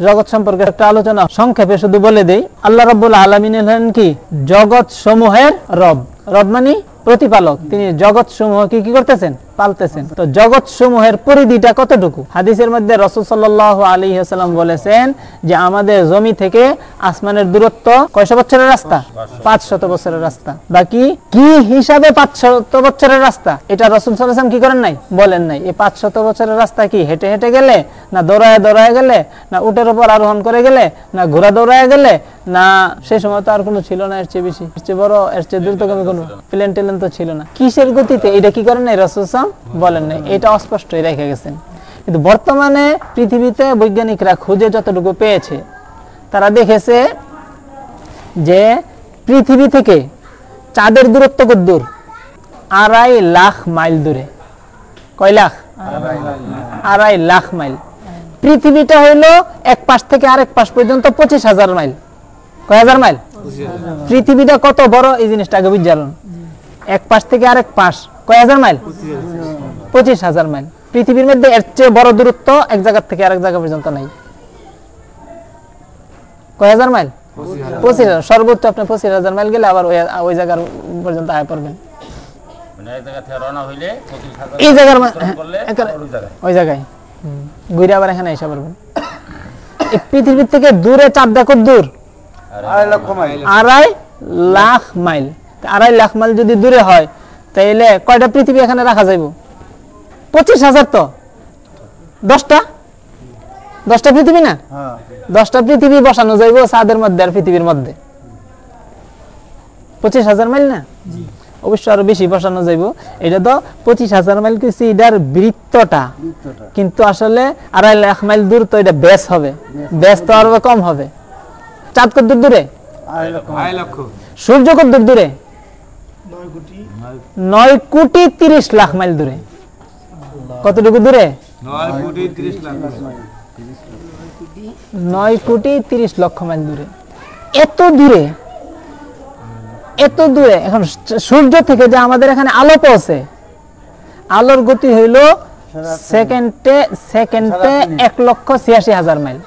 জগৎ সম্পর্কে একটা আলোচনা, সংক্ষেপে শুধু বলে দেই, আল্লাহ রব্বুল আলমিন হলেন কি? জগৎ সমূহের রব। রব মানে প্রতিপালক। তিনি জগৎ সমূহ কি কি করতেছেন? পালতেছেন। তো জগৎ সমূহের পরিধিটা কতটুকু? হাদিসের মধ্যে রসুল সাল্লাহ আলী হাসালাম বলেছেন যে আমাদের জমি থেকে আসমানের দূরত্ব কয়শো বছরের রাস্তা? পাঁচ শত বছরের রাস্তা। বাকি কি হিসাবে পাঁচ শত বছরের রাস্তা? এটা রসুল সাল্লাম কি করেন নাই? বলেন নাই। এই পাঁচ শত বছরের রাস্তা কি হেঁটে হেঁটে গেলে, না দৌড়ায় দৌড়ায় গেলে, না উটের উপর আরোহণ করে গেলে, না ঘোড়া দৌড়ায় গেলে, না সেই সময় তো আর কোনো ছিল না, এর চেয়ে বেশি। এর চেয়ে বড়, এর চেয়ে দ্রুতগামী কোনো প্লেন টেলেন তো ছিল না। কিসের গতিতে এটা কি করেন নাই রসুল বলেন নাই এটা অস্পষ্টই রেখে গেছেন। কিন্তু বর্তমানে পৃথিবীতে বৈজ্ঞানিকরা খুঁজে যতটুকু পেয়েছে তারা দেখেছে যে পৃথিবী থেকে চাঁদের দূরত্ব কত দূর? আড়াই লাখ মাইল দূরে। কয় লাখ? আড়াই লাখ মাইল। পৃথিবীটা হইল এক পাশ থেকে আরেক পাশ পর্যন্ত পঁচিশ হাজার মাইল। কয় হাজার মাইল? পৃথিবীটা কত বড় এই জিনিসটা আগে বুঝালন এক পাশ থেকে আরেক পাশ। কয় হাজার মাইল? পঁচিশ হাজার মাইল। পৃথিবীর মধ্যে এর চেয়ে বড় দূরত্ব এক জায়গা থেকে আরেক জায়গা পর্যন্ত নাই। কয় হাজার মাইল? পঁচিশ হাজার। সর্বোচ্চ আপনি পঁচিশ হাজার মাইল গেলে আবার ওই জায়গার পর্যন্ত আয় পারবেন মানে এই জায়গার হ্যাঁ, ওই জায়গায়। ঘুরে আবার এখানে এসে পারবেন এই পৃথিবীর থেকে দূরে চাঁদ দেখো দূর? আড়াই লাখ মাইল। আড়াই লাখ মাইল যদি দূরে হয় তাইলে কয়টা পৃথিবী এখানে রাখা যাইব? পঁচিশ হাজার তো। দশটা? দশটা পৃথিবী না? হ্যাঁ। দশটা পৃথিবী বসানো যাইব চাঁদের মধ্যে আর পৃথিবীর মধ্যে। পঁচিশ হাজার মাইল না? অবশ্য আরও বেশি বসানো যাইব। এটা তো পঁচিশ হাজার মাইল কিছু এটার বৃত্তটা। বৃত্তটা। কিন্তু আসলে আড়াই লাখ মাইল দূর তো এটা ব্যাস হবে। ব্যাস তো আরও কম হবে। চাঁদ কত দূর? দূরে সূর্য কত দূর দূরে? নয় কোটি তিরিশ লাখ মাইল দূরে। কতটুকু দূরে? নয় কোটি তিরিশ লক্ষ মাইল দূরে। এত দূরে এত দূরে এখন সূর্য থেকে যে আমাদের এখানে আলো পৌঁছে আলোর গতি হইল সেকেন্ডে সেকেন্ডে এক লক্ষ ছিয়াশি হাজার মাইল।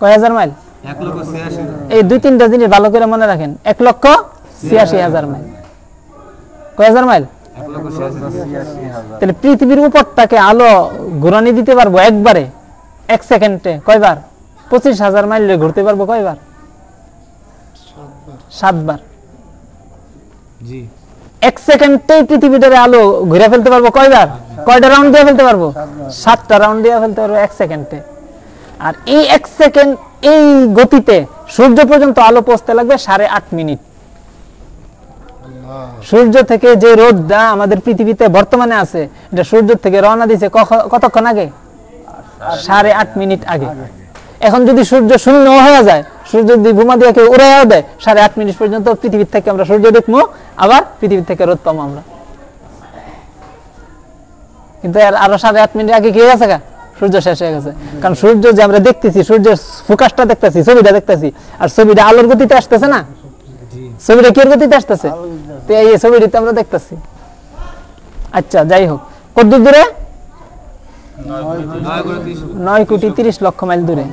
কয় হাজার মাইল? এই দুই তিনটা জিনিস ভালো করে মনে রাখেন। এক লক্ষ ছিয়াশি হাজার মাইল। কয় হাজার মাইল? তাহলে পৃথিবীর উপরটাকে আলো ঘুরানি দিতে পারব একবারে এক সেকেন্ডে কয়বার? পঁচিশ হাজার মাইল ঘুরতে পারব কয়বার? সাতবার। এক সেকেন্ডেই পৃথিবীটারে আলো ঘুরে ফেলতে পারব কয়বার? কয়টা রাউন্ড দিয়ে ফেলতে পারব? সাতটা রাউন্ড দিয়ে ফেলতে পারব এক সেকেন্ডে। আর এই এক সেকেন্ড এই গতিতে সূর্য পর্যন্ত আলো পৌঁছতে লাগবে সাড়ে আট মিনিট। সূর্য থেকে যে রোদটা আমাদের পৃথিবীতে বর্তমানে আছে, এটা সূর্য থেকে রওনা দিছে কতক্ষণ আগে? সাড়ে আট মিনিট আগে। এখন যদি সূর্য শূন্য হয়ে যায়, সূর্য যদি বোমা দিয়ে কেউ উড়াইয়া দেয়, সাড়ে আট মিনিট পর্যন্ত পৃথিবীর থেকে আমরা সূর্য দেখব আবার পৃথিবীর থেকে রোদ পাবো আমরা। কিন্তু আরও সাড়ে আট মিনিট আগে কি হয়ে গেছে? সূর্য শেষ হয়ে গেছে। কারণ সূর্য যে আমরা দেখতেছি, সূর্যের ফোকাসটা দেখতেছি, ছবিটা দেখতেছি, আর ছবিটা আলোর গতিতে আসতেছে না? ছবিটা কি গতিতে আসতেছে? তো এই ছবিটিতে আমরা দেখতেছি। আচ্ছা যাই হোক। কত দূর? নয় কোটি তিরিশ লক্ষ মাইল দূরে।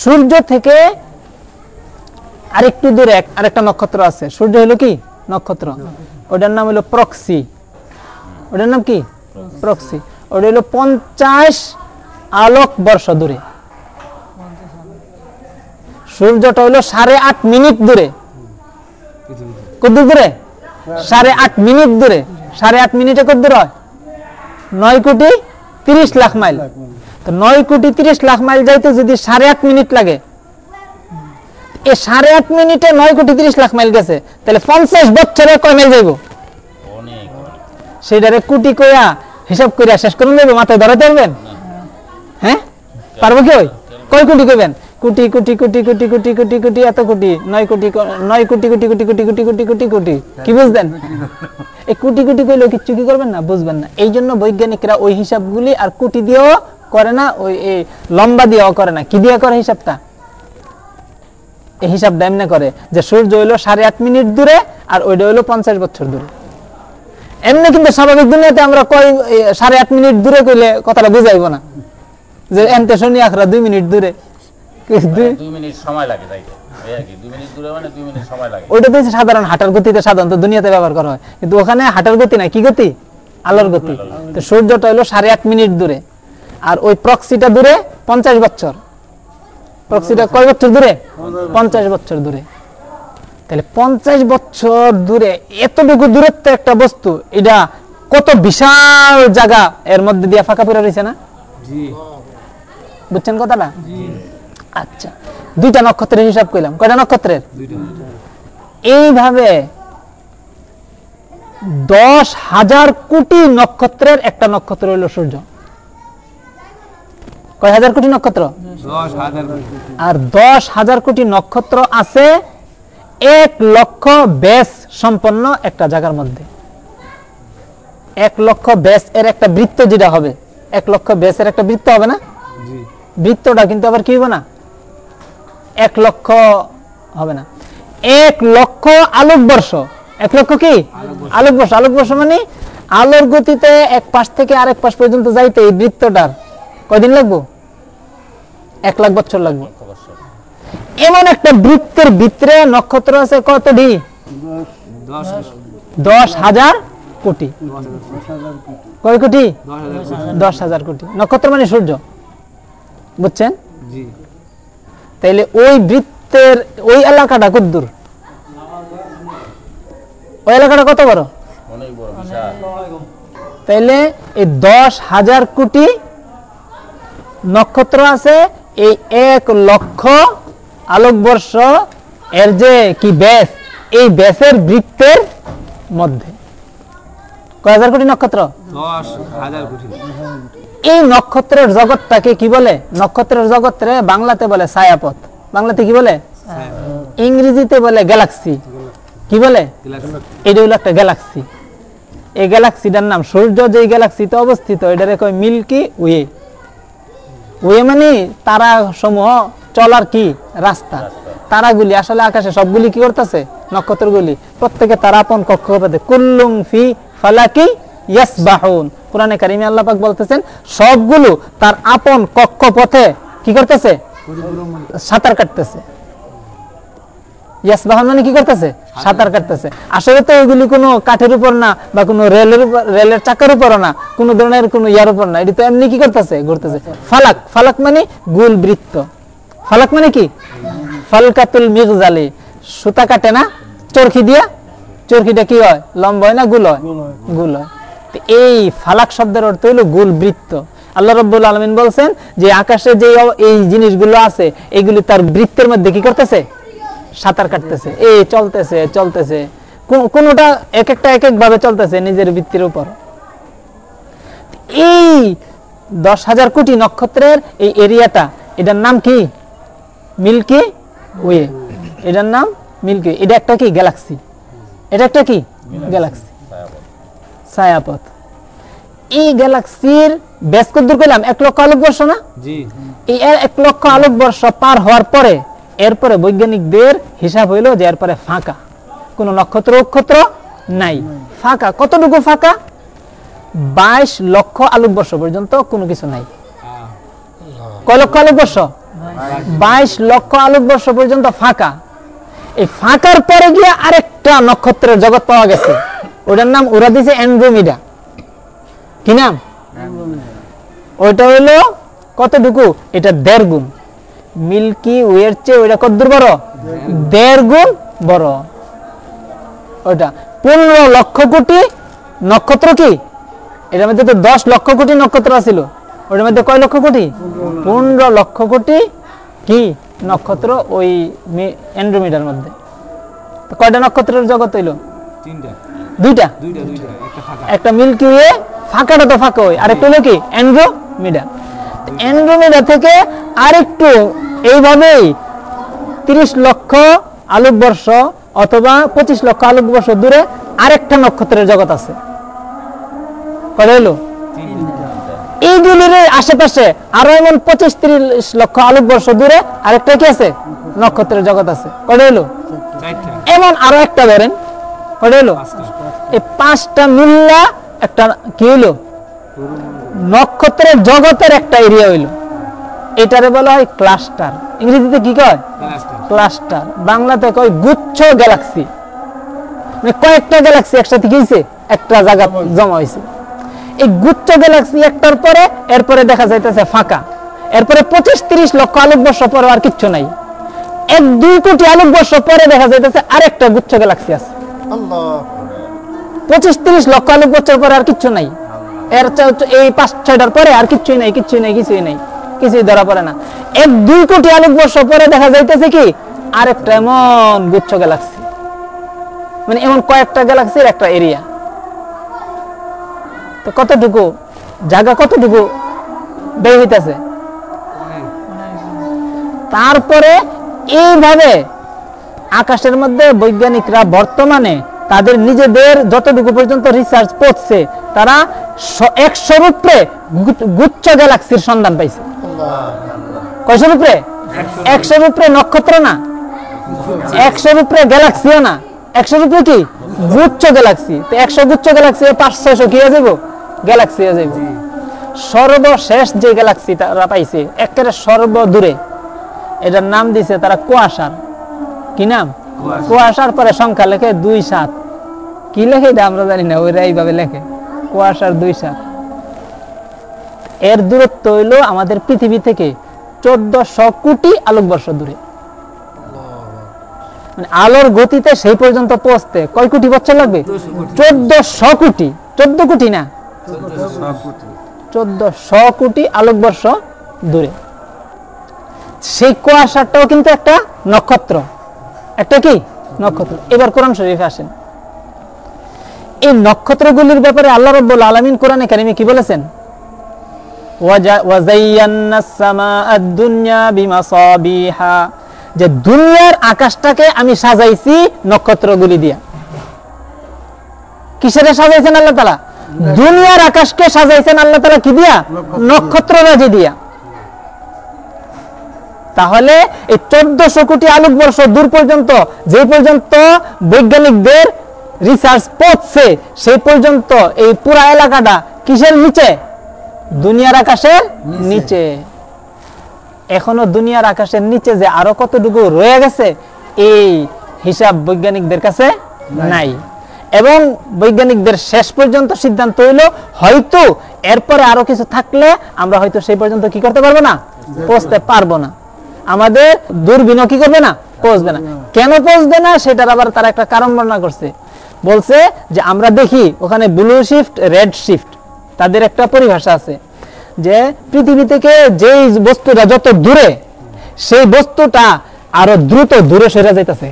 সূর্য থেকে আরেকটু দূরে, আরেকটা নক্ষত্র আছে। সূর্য হলো কি? নক্ষত্র। ওটার নাম হলো প্রক্সি। ওটার নাম কি? প্রক্সি। ওটা হলো পঞ্চাশ আলোক বর্ষ দূরে। সূর্যটা হলো সাড়ে আট মিনিট দূরে। দূরে? সাড়ে আট মিনিট দূরে। সাড়ে আট মিনিটে হয়? নয় কোটি তিরিশ লাখ মাইল। তো নয় কোটি তিরিশ লাখ মাইল যাইতে যদি সাড়ে আট মিনিট লাগে এই সাড়ে আট মিনিটে নয় কোটি তিরিশ লাখ মাইল গেছে, তাহলে পঞ্চাশ বছরে কয় মাইল যাইব? সেইটারে কোটি কইয়া হিসাব কইরা শেষ করুন যাইব, মাথায় ধরাতে পারবেন? হ্যাঁ? পারব কি ওই? কয় কোটি কইবেন? কোটি কোটি কোটি কোটি কোটি কোটি কোটি এত কোটি নয় কোটি নয় কোটি কোটি কোটি কোটি কোটি কোটি কোটি কোটি কি বুঝলেন এই কোটি কোটি কইলেও কিচ্ছু কি করবেন না বুঝবেন না এই জন্য বৈজ্ঞানিকরা ওই হিসাবগুলি আর কোটি দিয়েও করে না ওই লম্বা দিয়েও করে না কি দিয়ে করে হিসাবটা এই হিসাবটা এমনি করে যে সূর্য হইল সাড়ে আট মিনিট দূরে আর ওইটা হইল পঞ্চাশ বছর দূরে এমনি কিন্তু স্বাভাবিক দুনিয়াতে আমরা কয় সাড়ে আট মিনিট দূরে কইলে কথাটা বুঝাইব না যে এনতে শনি আখরা দুই মিনিট দূরে মিনিট সময় লাগে যাইতে। মানে ওইটা তো সাধারণ হাঁটার গতিতে সাধারণত দুনিয়াতে ব্যবহার করা হয়। কিন্তু ওখানে হাঁটার গতি না কি গতি? আলোর গতি। তো সূর্যটা হলো সাড়ে আট মিনিট দূরে। আর ওই প্রক্সিটা দূরে পঞ্চাশ বছর। প্রক্সিটা কয় বছর দূরে? পঞ্চাশ বছর দূরে। তাহলে পঞ্চাশ বছর দূরে এতটুকু দূরত্ব একটা বস্তু এটা কত বিশাল জায়গা এর মধ্যে দিয়ে ফাঁকা পড়ে রয়েছে না? বুঝছেন কথাটা? আচ্ছা দুইটা নক্ষত্রের হিসাব করলাম কয়টা নক্ষত্রের? এইভাবে দশ হাজার কোটি নক্ষত্রের একটা নক্ষত্র হইল সূর্য। কয় হাজার কোটি নক্ষত্র? আর দশ হাজার কোটি নক্ষত্র আছে এক লক্ষ ব্যাস সম্পন্ন একটা জায়গার মধ্যে। এক লক্ষ ব্যাস এর একটা বৃত্ত যেটা হবে এক লক্ষ ব্যাসের একটা বৃত্ত হবে না? বৃত্তটা কিন্তু আবার কি হবে না? এক লক্ষ হবে না। এক লক্ষ আলোক বর্ষ। এক লক্ষ কি? আলোক বর্ষ। আলোক বর্ষ মানে আলোর গতিতে এক পাশ থেকে আরেক পাশ পর্যন্ত যাইতে এই বৃত্তটার। কয়দিন লাগবো? এক লাখ বছর লাগবে। এমন একটা বৃত্তের ভিতরে নক্ষত্র আছে কতটি? দশ হাজার কোটি। কয় কোটি? দশ হাজার কোটি। নক্ষত্র মানে সূর্য। বুঝছেন? তাইলে ওই বৃত্তের ওই এলাকাটা কত দূর? ওই এলাকাটা কত বড়? অনেক বড় বিশাল। তাইলে এই দশ হাজার কোটি নক্ষত্র আছে এই এক লক্ষ আলোকবর্ষ এর যে কি ব্যাস এই ব্যাসের বৃত্তের মধ্যে। কয় হাজার কোটি নক্ষত্র? দশ হাজার কোটি। এই নক্ষত্রের জগৎটাকে কি বলে? নক্ষত্রের জগৎরে বাংলাতে বলে ছায়াপথ। বাংলাতে কি বলে? ইংরেজিতে বলে গ্যালাক্সি। কি বলে? এটা হলো একটা গ্যালাক্সি। এই গ্যালাক্সিটার নাম সূর্য যেই গ্যালাক্সিতে অবস্থিত এটারে কয় মিল্কি ওয়ে। ওয়ে মানে তারা সমূহ চলার কি? রাস্তা। তারাগুলি আসলে আকাশে সবগুলি কি করতেছে? নক্ষত্রগুলি। প্রত্যেকে তারা আপন কক্ষপথে কুল্লুম ফি ফালাকি ইয়াসবাহুন। কোরআনে কারিমে আল্লাহ পাক বলতেছেন সবগুলো তার আপন কক্ষপথে কি করতেছে? সাঁতার কাটতেছে। ইয়াসবাহন মানে কি করতেছে? সাঁতার কাটতেছে। আসলে তো এগুলি কোনো কাঠের উপর না বা কোনো রেলের রেলের চাকার উপর না কোনো ধরনের কোনো ইয়ার উপর না। এটি তো এমনি কি করতেছে? ঘুরতেছে। ফালাক ফালাক মানে গোল বৃত্ত ফালাক মানে কি? ফালকাতুল মিগজালি। সুতা কাটে না চরখি দিয়া। চরখিটা কি হয়? লম্বা হয় না গুল হয়। গুল হয়। এই ফালাক শব্দের অর্থ হলো গোল বৃত্ত। আল্লাহ রব্বুল আলমিন বলছেন যে আকাশে যে এই জিনিসগুলো আছে, এগুলি তার বৃত্তের মধ্যে কি করতেছে? সাঁতার কাটতেছে। এই চলতেছে চলতেছে। কোনোটা এক একটা এক এক ভাবে চলতেছে নিজের বৃত্তির উপর। এই দশ হাজার কোটি নক্ষত্রের এই এরিয়াটা, এটার নাম কি? Milky way. এটার নাম মিল্কি এটা একটা কি? গ্যালাক্সি। এটা একটা কি? গ্যালাক্সি। ছায়াপথ। এই গ্যালাক্সির ব্যাস কত দূর পেলাম এক লক্ষ না? এই এক লক্ষ পার হওয়ার পরে এরপরে বৈজ্ঞানিকদের হিসাব হইল যে এরপরে ফাঁকা। কোনো নক্ষত্র নক্ষত্র নাই। ফাঁকা। কতটুকু ফাঁকা? বাইশ লক্ষ আলোক বর্ষ পর্যন্ত কোনো কিছু নাই। কয় লক্ষ আলোক বর্ষ? বাইশ লক্ষ আলোক বর্ষ পর্যন্ত ফাঁকা। এই ফাঁকার পরে গিয়ে আরেকটা নক্ষত্রের জগৎ পাওয়া গেছে। ওটার নাম ওরা দিছে অ্যান্ড্রোমিডা কি নাম? ওইটা হইল কতটুকু? এটা দেড় গুণ। মিল্কি ওয়ের চেয়ে ওইটা কত দূর বড়? দেড় গুণ। বড়। ওইটা পনেরো লক্ষ কোটি নক্ষত্র কি? এটার মধ্যে তো দশ লক্ষ কোটি নক্ষত্র ছিল ওটার মধ্যে কয় লক্ষ কোটি? পনেরো লক্ষ কোটি কি নক্ষত্র ওই অ্যান্ড্রোমিডার মধ্যে। কয়টা নক্ষত্রের জগৎ হইল? তিনটা। দুইটা। একটা একটা মিল্কি ওয়ে ফাঁকাটা তো ফাঁকা হয় আরেকটা হলো কি? অ্যান্ড্রোমিডা অ্যান্ড্রোমিডা থেকে আরেকটু এইভাবেই তিরিশ লক্ষ আলোক বর্ষ অথবা পঁচিশ লক্ষ আলোক বর্ষ দূরে আরেকটা নক্ষত্রের জগৎ আছে। কত হইল এইগুলির আশেপাশে আরও এমন পঁচিশ তিরিশ লক্ষ আলোক বর্ষ দূরে আরেকটা কি আছে? নক্ষত্রের জগৎ আছে। কত হইল এমন আরও একটা ধরেন কত হইল এই পাঁচটা মিল্লা একটা কি হইল? নক্ষত্রের জগতের একটা এরিয়া হইল। এটারে বলা হয় ক্লাস্টার ইংরেজিতে কি কয়? ক্লাস্টার বাংলাতে কয় গুচ্ছ গ্যালাক্সি মানে কয়েকটা গ্যালাক্সি একসাথে গিয়েছে একটা জায়গা জমা হয়েছে এই গুচ্ছ গ্যালাক্সি একটার পরে এরপরে দেখা যাইতেছে ফাঁকা। এরপরে পঁচিশ তিরিশ লক্ষ আলোক বর্ষ পরে আর কিচ্ছু নাই। এক দুই কোটি আলোক বর্ষ পরে দেখা যাইতেছে আরেকটা গুচ্ছ গ্যালাক্সি আছে। পঁচিশ তিরিশ লক্ষ আলোক বছর পরে আর কিচ্ছু নাই। এর এই পাঁচ ছয়টার পরে আর কিচ্ছুই নাই কিচ্ছুই নাই, কিছুই নাই, কিছুই ধরা পড়ে না। এক দুই কোটি আলোক বর্ষ পরে দেখা যাইতেছে কি, আরেকটা এমন গুচ্ছ গ্যালাক্সি। মানে এমন কয়েকটা গ্যালাক্সির একটা এরিয়া। তো কতটুকু জায়গা কতটুকু বের হইতেছে? তারপরে এইভাবে আকাশের মধ্যে বৈজ্ঞানিকরা বর্তমানে তাদের নিজেদের যতটুকু পর্যন্ত রিসার্চ করছে, তারা উপরে গু- গুচ্ছ গ্যালাক্সির সন্ধান পাইছে। কয়শোর উপরে একশোর উপরে নক্ষত্র না? একশোর উপরে গ্যালাক্সিও না? একশোর উপরে কি? গুচ্ছ গ্যালাক্সি তো একশো গুচ্ছ গ্যালাক্সি পাঁচ ছয়শো কি হয়ে গ্যালাক্সি হয়ে যাব সর্বশেষ যে গ্যালাক্সি তারা পাইছে, একেবারে সর্বদূরে। এটার নাম দিছে তারা কুয়াশার। কি নাম? কুয়াশার পরে সংখ্যা লেখে দুই সাত। কি লেখে এটা আমরা জানি না ওইরা এইভাবে লেখে। কুয়াশার দুই সাত। এর দূরত্ব হইল আমাদের পৃথিবী থেকে চোদ্দশো কোটি আলোকবর্ষ দূরে। মানে আলোর গতিতে সেই পর্যন্ত পৌঁছতে কয় কোটি বছর লাগবে? চোদ্দশো কোটি। চোদ্দ কোটি না? চোদ্দশো কোটি আলোকবর্ষ দূরে। সেই কুয়াশাটাও কিন্তু একটা নক্ষত্র। একটা কি? নক্ষত্র। এবার কোরআন শরীফে আসেন। এই নক্ষত্রগুলির ব্যাপারে আল্লাহ রব্বুল আলমিন কোরআনে কারিমে কি বলেছেন? যে দুনিয়ার আকাশটাকে আমি সাজাইছি নক্ষত্রগুলি দিয়া। কিসের সাজাইছেন আল্লাহ তালা দুনিয়ার আকাশকে সাজাইছেন আল্লাহ তালা কি দিয়া? নক্ষত্র। রাজি দিয়া। তাহলে এই চোদ্দশো কোটি আলোক বর্ষ দূর পর্যন্ত যে পর্যন্ত বৈজ্ঞানিকদের রিসার্চ পৌঁছছে সেই পর্যন্ত এই পুরা এলাকাটা কিসের নিচে? দুনিয়ার আকাশের নিচে। এখনও দুনিয়ার আকাশের নিচে যে আরও কতটুকু রয়ে গেছে এই হিসাব বৈজ্ঞানিকদের কাছে নাই। এবং বৈজ্ঞানিকদের শেষ পর্যন্ত সিদ্ধান্ত হইল হয়তো এরপরে আরও কিছু থাকলে আমরা হয়তো সেই পর্যন্ত কি করতে পারব না? পৌঁছতে পারব না। আমাদের দূরবীনও কি করবে না? পৌঁছবে না। কেন পৌঁছবে না? সেটার আবার তারা একটা কারণ বর্ণনা করছে। বলছে যে আমরা দেখি ওখানে ব্লু শিফট রেড শিফট তাদের একটা পরিভাষা আছে। যে পৃথিবী থেকে যেই বস্তুটা যত দূরে, সেই বস্তুটা আরও দ্রুত দূরে সরে যাইতেছে।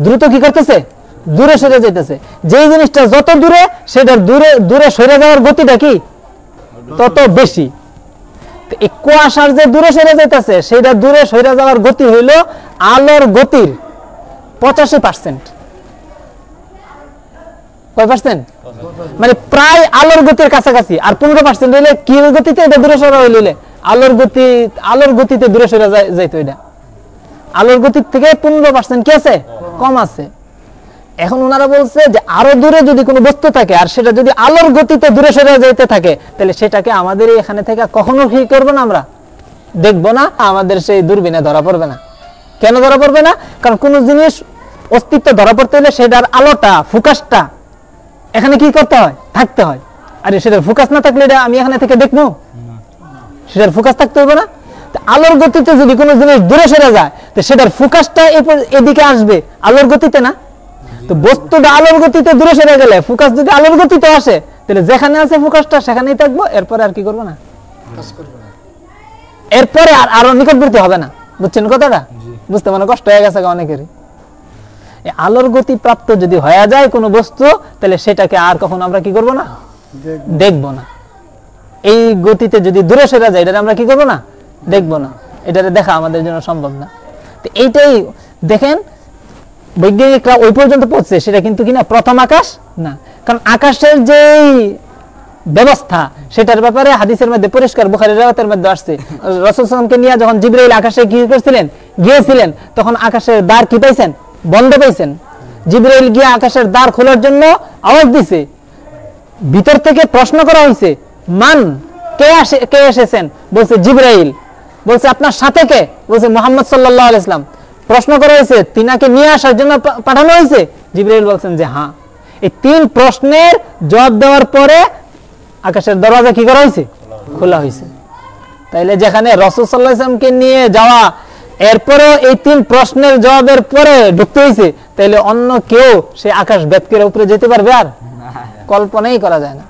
দ্রুত কি করতেছে? দূরে সরে যাইতেছে। যেই জিনিসটা যত দূরে সেটা দূরে দূরে সরে যাওয়ার গতিটা কি? তত বেশি। কুয়াশার যে দূরে সরে যাইতেছে সেটা দূরে সরে যাওয়ার গতি হইল আলোর গতির পঁচাশি পার্সেন্ট কয় পার্সেন্ট মানে প্রায় আলোর গতির কাছাকাছি। আর পনেরো পার্সেন্ট হইলে কি গতিতে এটা দূরে সরা হইলে আলোর গতি, আলোর গতিতে দূরে সরে যাই- যাইতো এটা। আলোর গতির থেকে পনেরো পার্সেন্ট কি আছে? কম আছে। এখন ওনারা বলছে যে আরও দূরে যদি কোনো বস্তু থাকে আর সেটা যদি আলোর গতিতে দূরে সরে যেতে থাকে তাহলে সেটাকে আমাদের এখানে থেকে কখনো কি করব না আমরা। দেখব না আমাদের সেই দূরবীনে ধরা পড়বে না। কেন ধরা পড়বে না? কারণ কোনো জিনিস অস্তিত্ব ধরা পড়তে হলে সেটার আলোটা ফোকাসটা এখানে কি করতে হয়? থাকতে হয়। আরে সেটার ফোকাস না থাকলে এটা আমি এখানে থেকে দেখব? সেটার ফোকাস থাকতে হবে না? আলোর গতিতে যদি কোনো জিনিস দূরে সরে যায় তো সেটার ফোকাসটা এদিকে আসবে। আলোর গতিতে না? তো বস্তুটা আলোর গতিতে দূরে সরে গেলে ফোকাস যদি আলোর গতিতে আসে তাহলে যেখানে আছে ফোকাসটা সেখানেই থাকব এরপরে আর কি করব না? এরপরে আর আরও নিকটবর্তী হবে না। বুঝছেন কথাটা? বুঝতে মানে কষ্ট হয়ে গেছে অনেকেরই। আলোর গতি প্রাপ্ত যদি হয়ে যায় কোনো বস্তু তাহলে সেটাকে আর কখনো আমরা কি করব না? দেখব। না। এই গতিতে যদি দূরে সরে যায় এটা আমরা কি করব না? দেখব না। এটা দেখা আমাদের জন্য সম্ভব না। তো এইটাই দেখেন বৈজ্ঞানিকরা ওই পর্যন্ত পৌঁছছে সেটা কিন্তু কিনা প্রথম আকাশ? না। কারণ আকাশের যেই ব্যবস্থা, সেটার ব্যাপারে হাদিসের মধ্যে পরিষ্কার বুখারী রাওয়াতের মধ্যে আসছে। রাসূল সাল্লামকে নিয়ে যখন জিবরাইল আকাশে কি করছিলেন? গিয়েছিলেন, তখন আকাশের দ্বার কি পাইছেন? বন্ধ পাইছেন। জিবরাইল গিয়ে আকাশের দ্বার খোলার জন্য আওয়াজ দিছে। ভিতর থেকে প্রশ্ন করা হয়েছে মান, কে আসে, কে এসেছেন? বলছে, জিব্রাইল। বলছে, আপনার সাথে কে? বলছে, মোহাম্মদ সাল্লাহ ইসলাম প্রশ্ন করা হয়েছে তিনাকে নিয়ে আসার জন্য পাঠানো হয়েছে? জিব্রাইল বলছেন যে হ্যাঁ। এই তিন প্রশ্নের জবাব দেওয়ার পরে আকাশের দরজা কি করা হয়েছে? খোলা হয়েছে। তাইলে যেখানে সাল্লাহ নিয়ে যাওয়া এরপরেও এই তিন প্রশ্নের জবাবের পরে ঢুকতে হয়েছে তাইলে অন্য কেউ সে আকাশ বেদ করে উপরে যেতে পারবে আর? কল্পনাই করা যায় না।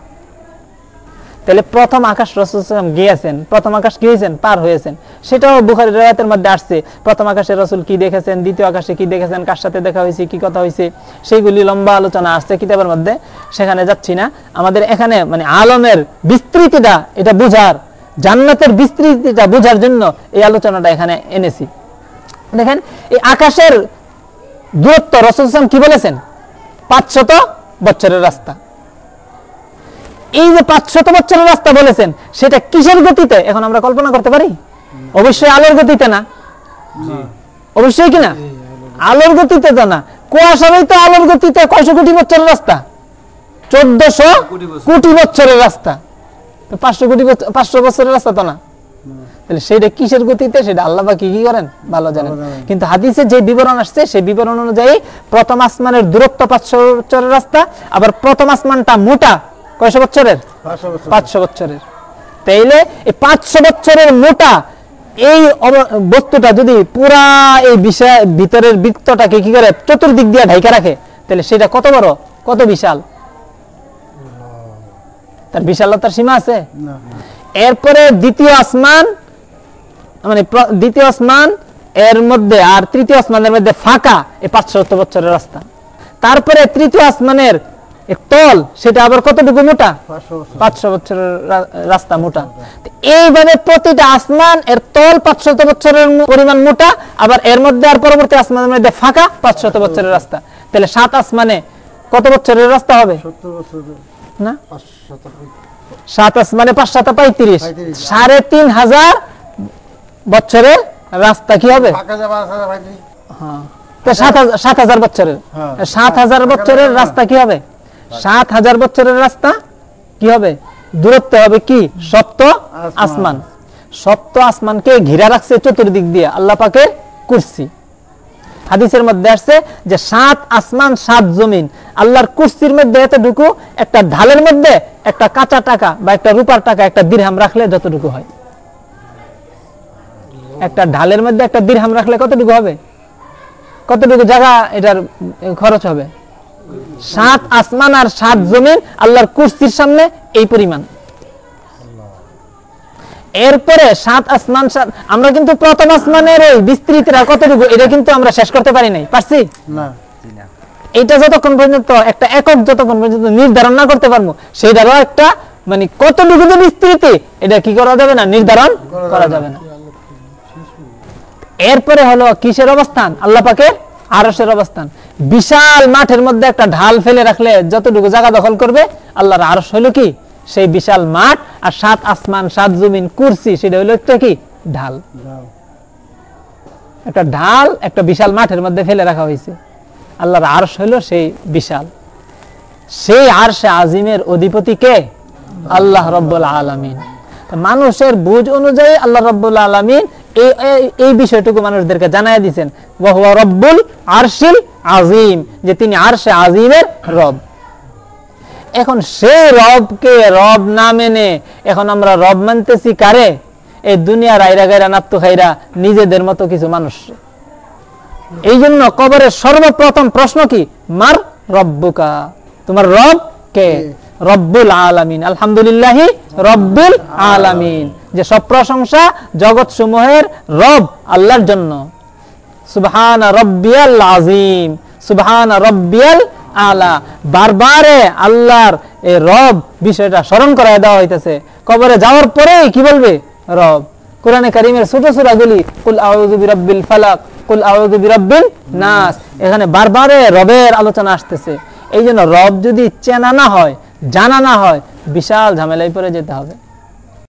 তাহলে প্রথম আকাশ রসুল গিয়েছেন, প্রথম আকাশ কি হয়েছেন পার হয়েছেন। সেটাও বুখারি রায়াতের মধ্যে আসছে। প্রথম আকাশে রসুল কি দেখেছেন, দ্বিতীয় আকাশে কি দেখেছেন, কার সাথে দেখা হয়েছে, কি কথা হয়েছে, সেইগুলি লম্বা আলোচনা আসছে কিতাবের মধ্যে। সেখানে যাচ্ছি না। আমাদের এখানে মানে আলমের বিস্তৃতিটা, এটা বুঝার, জান্নাতের বিস্তৃতিটা বোঝার জন্য এই আলোচনাটা এখানে এনেছি। দেখেন, এই আকাশের দূরত্ব রসুল কি বলেছেন? পাঁচশত বছরের রাস্তা। এই যে পাঁচশত বছরের রাস্তা বলেছেন সেটা কিসের গতিতে? এখন আমরা কল্পনা করতে পারি? অবশ্যই আলোর গতিতে না? অবশ্যই কিনা আলোর গতিতে তো না। কুয়াশারই তো আলোর গতিতে কয়শো কোটি বছরের রাস্তা? চোদ্দশো কোটি বছর। বছরের রাস্তা। তো পাঁচশো কোটি বছর- পাঁচশো বছরের রাস্তা তো না। তাহলে সেটা কিসের গতিতে? সেটা আল্লাহ বা কি কি করেন? ভালো জানেন। কিন্তু হাদিসে যে বিবরণ আসছে সেই বিবরণ অনুযায়ী প্রথম আসমানের দূরত্ব পাঁচশো বছরের রাস্তা আবার প্রথম আসমানটা মোটা কয়শো বছরের পাঁচশো বছরের তাইলে এই পাঁচশো বছরের মোটা এই বস্তুটা যদি পুরা এই বিষয় ভিতরের বৃত্তটাকে কি করে চতুর্দিক দিয়ে ঢাইকা রাখে তাহলে সেটা কত বড়? কত বিশাল? তার বিশালতার সীমা আছে? এরপরে দ্বিতীয় আসমান মানে দ্বিতীয় আসমান এর মধ্যে আর তৃতীয় আসমানের মধ্যে ফাঁকা এই পাঁচশো বছরের রাস্তা। তারপরে তৃতীয় আসমানের তল সেটা আবার কতটুকু মোটা? পাঁচশো বছরের রাস্তা মোটা। এইভাবে প্রতিটা আসমান এর তল পাঁচশত বছরের পরিমাণ মোটা আবার এর মধ্যে আর পরবর্তী আসমানের মধ্যে ফাঁকা পাঁচশত বছরের রাস্তা। তাহলে সাত আসমানে কত বছরের রাস্তা হবে? না? সাত আসমানে পাঁচ সাত পঁয়ত্রিশ সাড়ে তিন হাজার বছরের রাস্তা কি হবে? হ্যাঁ। তো সাত হাজার সাত হাজার বছরের। হ্যাঁ। সাত হাজার বছরের রাস্তা কি হবে? সাত হাজার বছরের রাস্তা কি হবে? দূরত্ব হবে কি? সপ্ত আসমান। সপ্ত আসমানকে ঘিরা রাখছে চতুর্দিক দিয়ে আল্লাহ পাকের কুর্সি। হাদিসের মধ্যে আসছে যে সাত আসমান সাত জমিন। আল্লাহর কুর্সির মধ্যে এতটুকু একটা ঢালের মধ্যে একটা কাঁচা টাকা বা একটা রূপার টাকা একটা দিরহাম রাখলে যতটুকু হয়। একটা ঢালের মধ্যে একটা দিরহাম রাখলে কতটুকু হবে? কতটুকু জায়গা এটার খরচ হবে? সাত আসমান আর সাত জমিন আল্লাহর কুর্সির সামনে এই পরিমাণ। এরপরে সাত আসমান আমরা কিন্তু প্রথম আসমানের ওই বিস্তৃতিটা কতটুকু এটা কিন্তু আমরা শেষ করতে পারি নাই। পারছি? এটা যতক্ষণ পর্যন্ত একটা একক যতক্ষণ পর্যন্ত নির্ধারণ না করতে পারব সেই সেটারও একটা মানে কতটুকু যে বিস্তৃতি এটা কি করা যাবে না? নির্ধারণ করা যাবে না। এরপরে হলো কিসের অবস্থান? আল্লাহ পাকের আরসের অবস্থান। বিশাল মাঠের মধ্যে একটা ঢাল ফেলে রাখলে যতটুকু জায়গা দখল করবে আল্লাহর আরস হলো কি? সেই বিশাল মাঠ আর সাত আসমান সাত জমিন কুরসি সেটা হলো একটা কি? ঢাল। একটা ঢাল একটা বিশাল মাঠের মধ্যে ফেলে রাখা হয়েছে। আল্লাহর আরশ হলো সেই বিশাল। সেই আরশে আজিমের অধিপতি কে? আল্লাহ রব্বুল আলমিন। মানুষের বুঝ অনুযায়ী আল্লাহ রব্বুল আলমিন এই বিষয়টুকু মানুষদেরকে জানাই ওয়াহুয়া রব্বুল আরশিল আজিম যে তিনি আরশে আজিমের রব। এখন সেই রবকে রব না মেনে এখন আমরা রব মানতেছি কারে? এই দুনিয়ার আইরা গাইরা নাপ্তু খাইরা নিজেদের মতো কিছু মানুষ। এই জন্য কবরের সর্বপ্রথম প্রশ্ন কি? মার রব্বুকা। তোমার রব কে? রব্বুল আলামিন। আলহামদুলিল্লাহ রব্বুল আলামিন। যে সব প্রশংসা জগৎ সমূহের রব আল্লাহর জন্য। সুবহান রব্বিয়াল আজিম সুবহান রব্বিয়াল আলা। বারবারে আল্লাহর এই রব বিষয়টা স্মরণ করায় দেওয়া হইতেছে। কবরে যাওয়ার পরে কি বলবে? রব। কোরআনে কারিমের ছোট সূরাগুলি, কুল আউযু বিরাব্বিল ফালাক, কুল আউযু বিরাব্বিন নাস। এখানে বারবারে রবের আলোচনা আসতেছে। এই জন্য রব যদি চেনা না হয়, জানা না হয়, বিশাল ঝামেলায় পড়ে যেতে হবে।